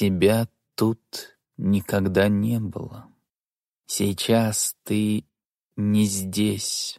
Тебя тут никогда не было. Сейчас ты не здесь.